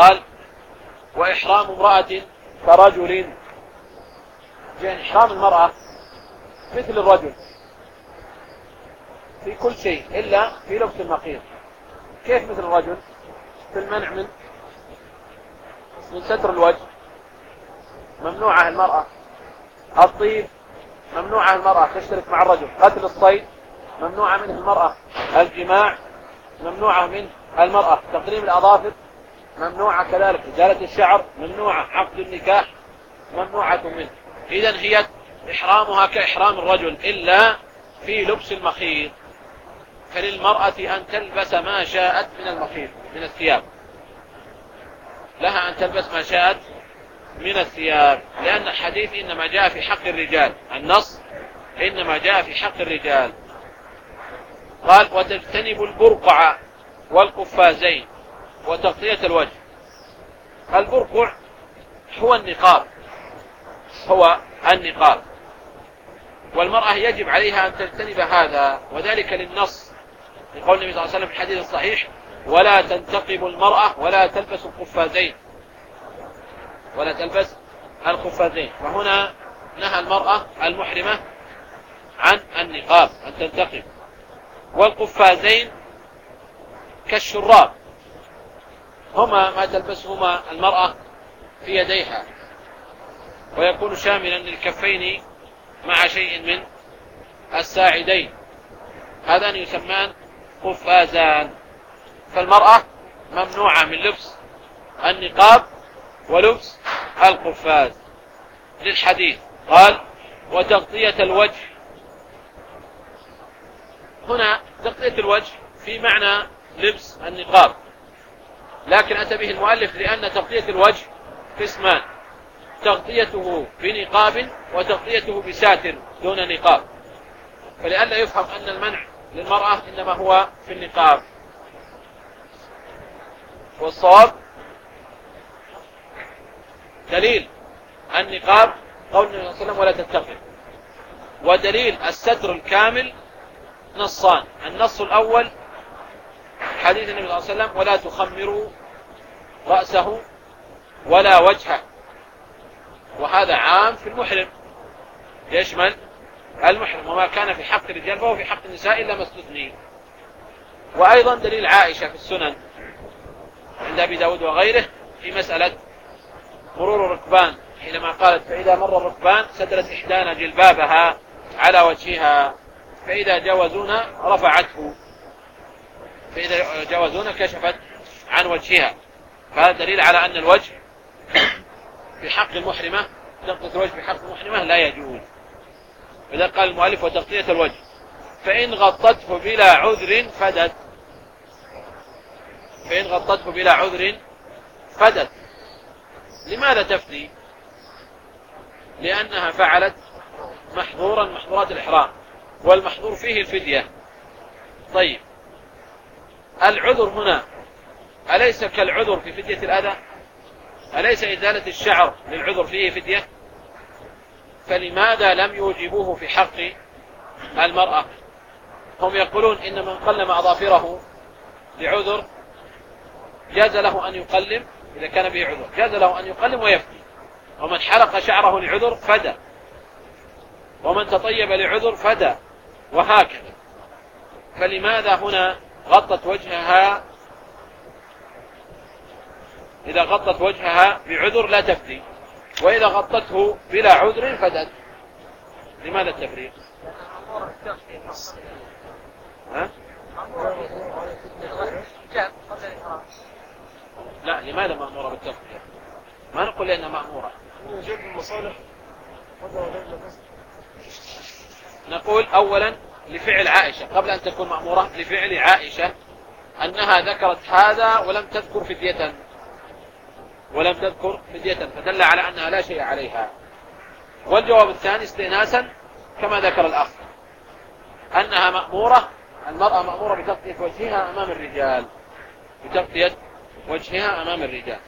قال وإحرام امرأة كرجل يعني إحرام المرأة مثل الرجل في كل شيء إلا في لبس المخيط كيف مثل الرجل؟ في المنع من من ستر الوجه. ممنوعة المرأة. الطيب ممنوعة المرأة تشترك مع الرجل. قتل الصيد ممنوعة منه المرأة. الجماع ممنوعة منه المرأة. تقريم الأظافر ممنوعة كذلك. إزالة الشعر ممنوعة. عقد النكاح ممنوعة منه. إذا هي إحرامها كإحرام الرجل إلا في لبس المخيط. فللمرأة أن تلبس ما شاءت من المخيط من الثياب. لها أن تلبس ما شاءت من الثياب. لأن الحديث إنما جاء في حق الرجال. النص إنما جاء في حق الرجال. قال وتجتنب البرقع والقفازين. وتغطية الوجه. البرقع هو النقاب. هو النقاب. والمرأة يجب عليها أن تجتنب هذا وذلك للنص. لقول النبي صلى الله عليه وسلم في الحديث الصحيح ولا تنتقب المرأة ولا تلبس القفازين. ولا تلبس القفازين. وهنا نهى المرأة المحرمة عن النقاب أن تنتقب. والقفازين كالشراب. هما ما تلبسهما المرأة في يديها. ويكون شاملا للكفين مع شيء من الساعدين. هذان يسمان قفازان. فالمرأة ممنوعة من لبس النقاب ولبس القفاز. للحديث قال وتغطية الوجه. هنا تغطية الوجه في معنى لبس النقاب. لكن أتى به المؤلف لأن تغطية الوجه قسمان تغطيته بنقاب وتغطيته بساتر دون نقاب. فلئلا يفهم أن المنع للمرأة إنما هو في النقاب. والصواب دليل النقاب قول النبي صلى الله عليه وسلم ولا تتقي. ودليل الستر الكامل نصان. النص الأول حديث النبي صلى الله عليه وسلم ولا تخمروا رأسه ولا وجهه. وهذا عام في المحرم. يشمل المحرم. وما كان في حق الرجال فهو في حق النساء إلا ما استثني. وأيضا دليل عائشة في السنن عند أبي داود وغيره في مسألة مرور الركبان. حينما قالت فإذا مر الركبان سدلت إحدانا جلبابها على وجهها فإذا جاوزونا رفعته. فإذا جاوزونا كشفت عن وجهها. فهذا دليل على أن الوجه في حق المحرمة تغطية الوجه في حق المحرمة لا يجوز. إذا قال المؤلف وتغطية الوجه فإن غطته بلا عذر فدت. فإن غطته بلا عذر فدت. لماذا تفدي؟ لأنها فعلت محظورا محظورات الإحرام والمحظور فيه الفدية. طيب. العذر هنا. أليس كالعذر في فدية الأذى؟ أليس إزالة الشعر للعذر فيه فدية؟ فلماذا لم يوجبوه في حق المرأة؟ هم يقولون إن من قلم أظافره لعذر جاز له أن يقلم إذا كان به عذر جاز له أن يقلم ويفدي. ومن حلق شعره لعذر فدى. ومن تطيب لعذر فدى وهكذا. فلماذا هنا غطت وجهها إذا غطت وجهها بعذر لا تفدي وإذا غطته بلا عذر فدت. لماذا التفريق؟ ها؟ لا لماذا مأمورة بالتغطية ما نقول لأنها مأمورة. نقول أولا لفعل عائشة قبل أن تكون مأمورة لفعل عائشة أنها ذكرت هذا ولم تذكر فدية ولم تذكر فدية فدل على أنها لا شيء عليها. والجواب الثاني استئناسا كما ذكر الأخ أنها مأمورة المرأة مأمورة بتغطية وجهها أمام الرجال بتغطية وجهها أمام الرجال.